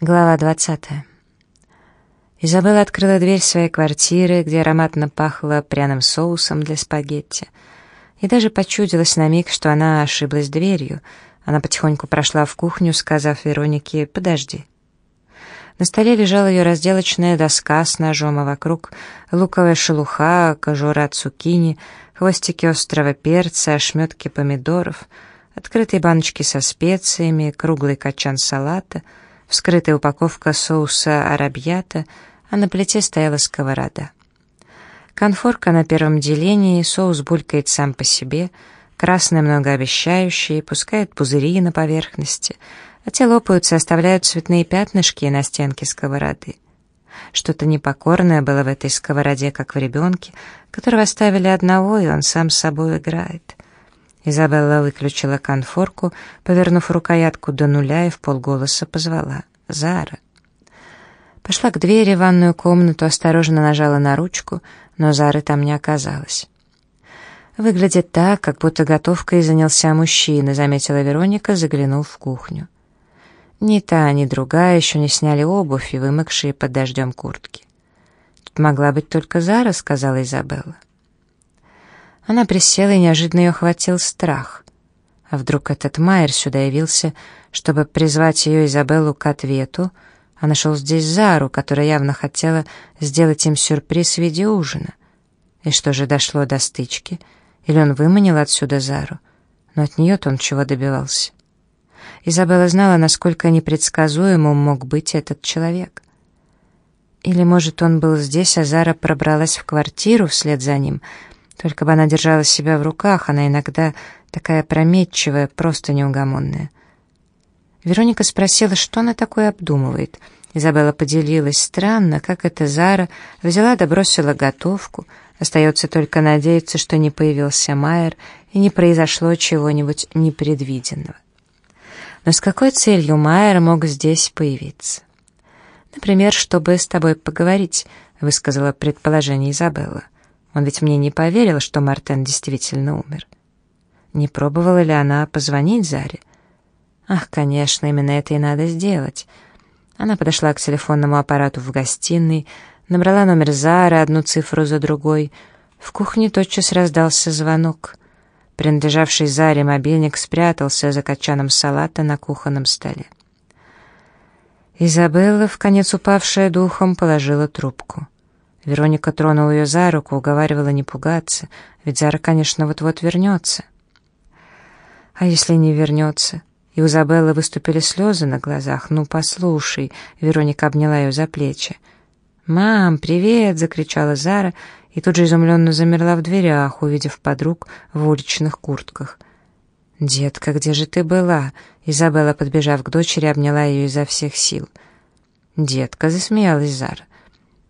Глава 20. Изабелла открыла дверь своей квартиры, где ароматно пахло пряным соусом для спагетти. И даже почудилась на миг, что она ошиблась дверью. Она потихоньку прошла в кухню, сказав Веронике «подожди». На столе лежала ее разделочная доска с ножом, а вокруг луковая шелуха, кожура от цукини, хвостики острого перца, ошметки помидоров, открытые баночки со специями, круглый качан салата — вскрытая упаковка соуса арабьята, а на плите стояла сковорода. Конфорка на первом делении, соус булькает сам по себе, красный многообещающий, пускает пузыри на поверхности, а те лопаются и оставляют цветные пятнышки на стенке сковороды. Что-то непокорное было в этой сковороде, как в ребенке, которого оставили одного, и он сам с собой играет. Изабелла выключила конфорку, повернув рукоятку до нуля и в полголоса позвала «Зара». Пошла к двери в ванную комнату, осторожно нажала на ручку, но Зары там не оказалось. «Выглядит так, как будто готовкой занялся мужчина», — заметила Вероника, заглянув в кухню. Ни та, ни другая еще не сняли обувь и вымокшие под дождем куртки. «Тут могла быть только Зара», — сказала Изабелла. Она присела, и неожиданно ее охватил страх. А вдруг этот Майер сюда явился, чтобы призвать ее Изабеллу к ответу, а нашел здесь Зару, которая явно хотела сделать им сюрприз в виде ужина. И что же дошло до стычки? Или он выманил отсюда Зару? Но от нее-то он чего добивался? Изабелла знала, насколько непредсказуемым мог быть этот человек. Или, может, он был здесь, а Зара пробралась в квартиру вслед за ним — только бы она держала себя в руках, она иногда такая прометчивая, просто неугомонная. Вероника спросила, что она такое обдумывает. Изабелла поделилась. Странно, как это Зара взяла да бросила готовку. Остается только надеяться, что не появился Майер и не произошло чего-нибудь непредвиденного. Но с какой целью Майер мог здесь появиться? «Например, чтобы с тобой поговорить», — высказала предположение Изабелла. Он ведь мне не поверил, что Мартен действительно умер. Не пробовала ли она позвонить Заре? Ах, конечно, именно это и надо сделать. Она подошла к телефонному аппарату в гостиной, набрала номер Зары, одну цифру за другой. В кухне тотчас раздался звонок. Принадлежавший Заре мобильник спрятался за качаном салата на кухонном столе. Изабелла, в конец упавшая духом, положила трубку. Вероника тронула ее за руку, уговаривала не пугаться, ведь Зара, конечно, вот-вот вернется. А если не вернется? И у Изабеллы выступили слезы на глазах. «Ну, послушай!» — Вероника обняла ее за плечи. «Мам, привет!» — закричала Зара, и тут же изумленно замерла в дверях, увидев подруг в уличных куртках. «Детка, где же ты была?» Изабелла, подбежав к дочери, обняла ее изо всех сил. «Детка», — засмеялась Зара.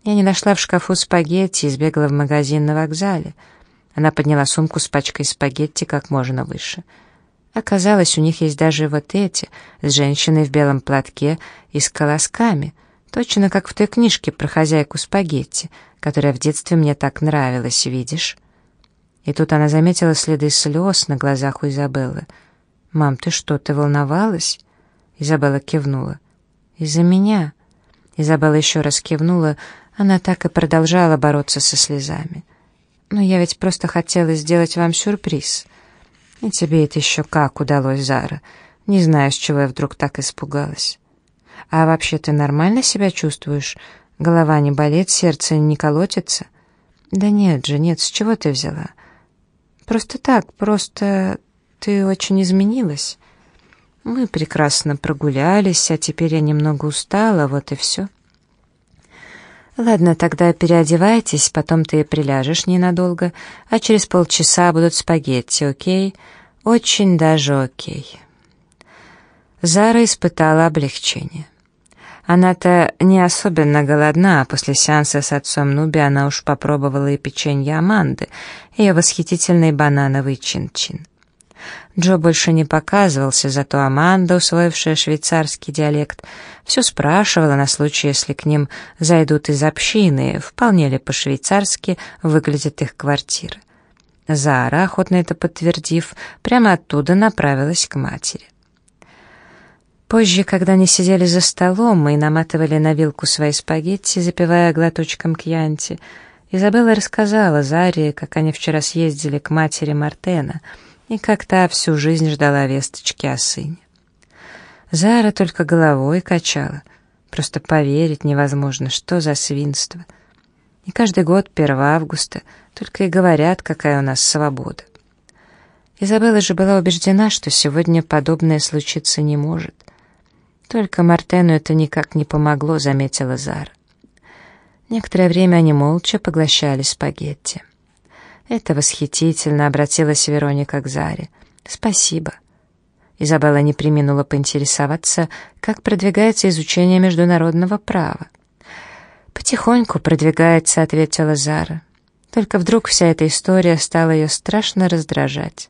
Я не нашла в шкафу спагетти и сбегала в магазин на вокзале. Она подняла сумку с пачкой спагетти как можно выше. Оказалось, у них есть даже вот эти, с женщиной в белом платке и с колосками, точно как в той книжке про хозяйку спагетти, которая в детстве мне так нравилась, видишь? И тут она заметила следы слез на глазах у Изабеллы. «Мам, ты что, ты волновалась?» Изабелла кивнула. «Из-за меня?» Изабелла еще раз кивнула, она так и продолжала бороться со слезами. «Но я ведь просто хотела сделать вам сюрприз. И тебе это еще как удалось, Зара. Не знаю, с чего я вдруг так испугалась. А вообще ты нормально себя чувствуешь? Голова не болит, сердце не колотится?» «Да нет же, нет, с чего ты взяла?» «Просто так, просто ты очень изменилась. Мы прекрасно прогулялись, а теперь я немного устала, вот и все». «Ладно, тогда переодевайтесь, потом ты приляжешь ненадолго, а через полчаса будут спагетти, окей? Очень даже окей». Зара испытала облегчение. Она-то не особенно голодна, а после сеанса с отцом Нуби она уж попробовала и печенье Аманды, ее восхитительный банановый чин-чин. Джо больше не показывался, зато Аманда, усвоившая швейцарский диалект, все спрашивала на случай, если к ним зайдут из общины, вполне ли по-швейцарски выглядит их квартира. Зара, охотно это подтвердив, прямо оттуда направилась к матери. Позже, когда они сидели за столом и наматывали на вилку свои спагетти, запивая глоточком кьянти, Изабелла рассказала Заре, как они вчера съездили к матери Мартена, и как та всю жизнь ждала весточки о сыне. Зара только головой качала. Просто поверить невозможно, что за свинство. И каждый год 1 августа только и говорят, какая у нас свобода. Изабелла же была убеждена, что сегодня подобное случиться не может. Только Мартену это никак не помогло, заметила Зара. Некоторое время они молча поглощали спагетти. «Это восхитительно», — обратилась Вероника к Заре. «Спасибо». Изабелла не приминула поинтересоваться, как продвигается изучение международного права. «Потихоньку продвигается», — ответила Зара. Только вдруг вся эта история стала ее страшно раздражать.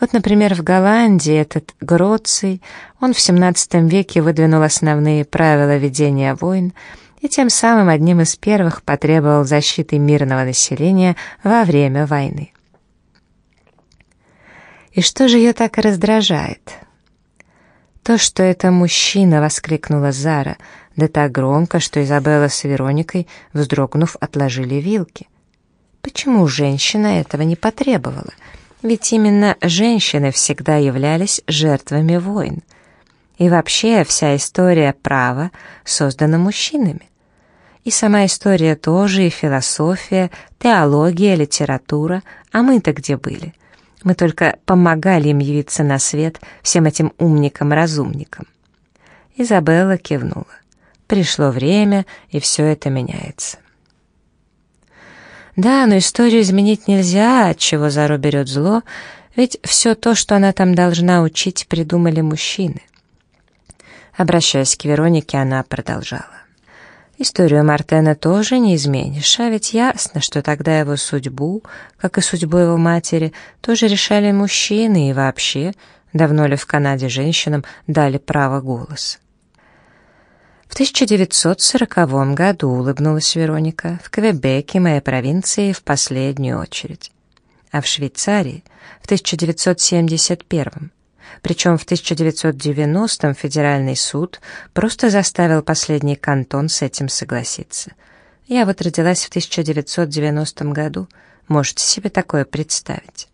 Вот, например, в Голландии этот Гроций, он в XVII веке выдвинул основные правила ведения войн и тем самым одним из первых потребовал защиты мирного населения во время войны. И что же ее так раздражает? То, что это мужчина, воскликнула Зара, да так громко, что Изабелла с Вероникой, вздрогнув, отложили вилки. Почему женщина этого не потребовала? Ведь именно женщины всегда являлись жертвами войн. И вообще вся история права создана мужчинами. И сама история тоже, и философия, теология, литература. А мы-то где были? Мы только помогали им явиться на свет, всем этим умникам-разумникам. Изабелла кивнула. Пришло время, и все это меняется. Да, но историю изменить нельзя, от чего Зару берет зло, ведь все то, что она там должна учить, придумали мужчины. Обращаясь к Веронике, она продолжала. Историю Мартена тоже не изменишь, а ведь ясно, что тогда его судьбу, как и судьбу его матери, тоже решали мужчины и вообще, давно ли в Канаде женщинам дали право голоса. В 1940 году улыбнулась Вероника, в Квебеке, моей провинции, в последнюю очередь. А в Швейцарии в 1971 причем в 1990-м федеральный суд просто заставил последний кантон с этим согласиться. Я вот родилась в 1990 году, можете себе такое представить?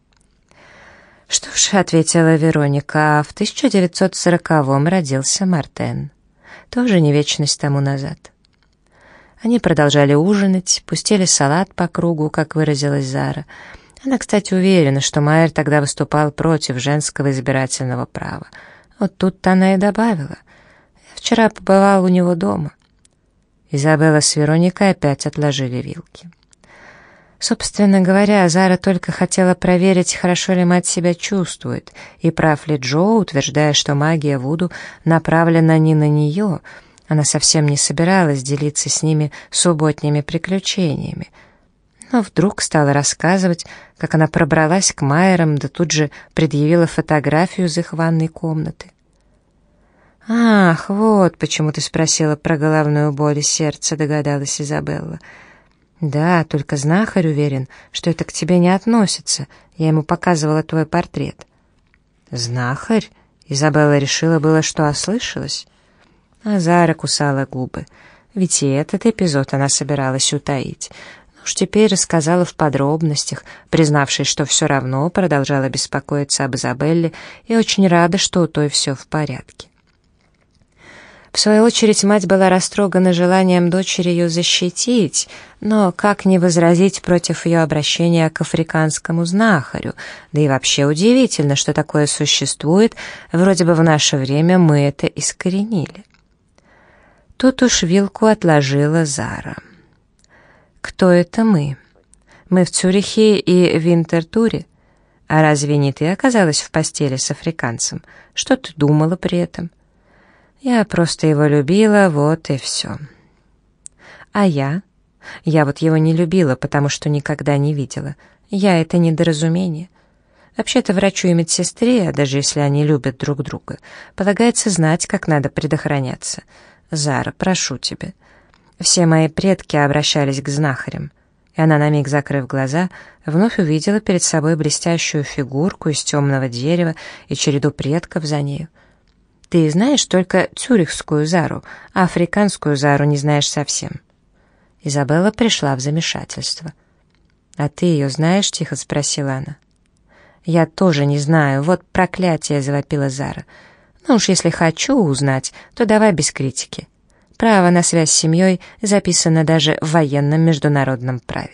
«Что ж», — ответила Вероника, — «а в 1940-м родился Мартен» тоже не вечность тому назад. Они продолжали ужинать, пустили салат по кругу, как выразилась Зара. Она, кстати, уверена, что Майер тогда выступал против женского избирательного права. Вот тут-то она и добавила. Я вчера побывал у него дома. Изабелла с Вероникой опять отложили вилки. Собственно говоря, Зара только хотела проверить, хорошо ли мать себя чувствует, и прав ли Джо, утверждая, что магия Вуду направлена не на нее. Она совсем не собиралась делиться с ними субботними приключениями. Но вдруг стала рассказывать, как она пробралась к Майерам, да тут же предъявила фотографию из их ванной комнаты. «Ах, вот почему ты спросила про головную боль и сердце», — догадалась Изабелла. «Да, только знахарь уверен, что это к тебе не относится. Я ему показывала твой портрет». «Знахарь?» Изабелла решила было, что ослышалась. А Зара кусала губы. Ведь и этот эпизод она собиралась утаить. Уж теперь рассказала в подробностях, признавшись, что все равно продолжала беспокоиться об Изабелле и очень рада, что у той все в порядке. В свою очередь мать была растрогана желанием дочери ее защитить, но как не возразить против ее обращения к африканскому знахарю? Да и вообще удивительно, что такое существует, вроде бы в наше время мы это искоренили. Тут уж вилку отложила Зара. «Кто это мы?» «Мы в Цюрихе и Винтертуре?» «А разве не ты оказалась в постели с африканцем? Что ты думала при этом?» Я просто его любила, вот и все. А я? Я вот его не любила, потому что никогда не видела. Я — это недоразумение. Вообще-то врачу и медсестре, даже если они любят друг друга, полагается знать, как надо предохраняться. Зара, прошу тебя. Все мои предки обращались к знахарям. И она, на миг закрыв глаза, вновь увидела перед собой блестящую фигурку из темного дерева и череду предков за нею. Ты знаешь только цюрихскую Зару, а африканскую Зару не знаешь совсем». Изабелла пришла в замешательство. «А ты ее знаешь?» — тихо спросила она. «Я тоже не знаю. Вот проклятие!» — завопила Зара. «Ну уж если хочу узнать, то давай без критики. Право на связь с семьей записано даже в военном международном праве».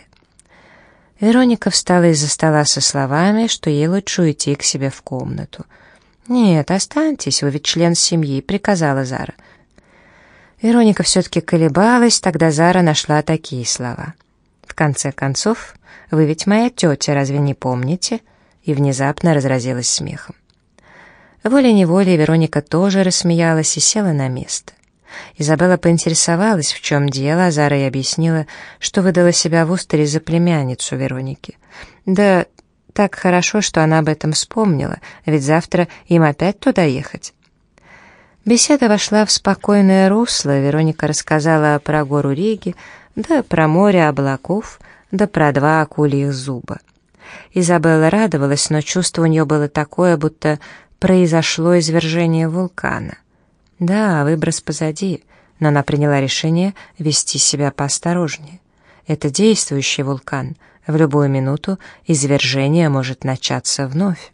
Вероника встала из-за стола со словами, что ей лучше уйти к себе в комнату. «Нет, останьтесь, вы ведь член семьи», — приказала Зара. Вероника все-таки колебалась, тогда Зара нашла такие слова. «В конце концов, вы ведь моя тетя, разве не помните?» И внезапно разразилась смехом. Волей-неволей Вероника тоже рассмеялась и села на место. Изабелла поинтересовалась, в чем дело, а Зара ей объяснила, что выдала себя в Устере за племянницу Вероники. Да так хорошо, что она об этом вспомнила, ведь завтра им опять туда ехать. Беседа вошла в спокойное русло, Вероника рассказала про гору Риги, да про море облаков, да про два акульих зуба. Изабелла радовалась, но чувство у нее было такое, будто произошло извержение вулкана. Да, выброс позади, но она приняла решение вести себя поосторожнее. Это действующий вулкан. В любую минуту извержение может начаться вновь.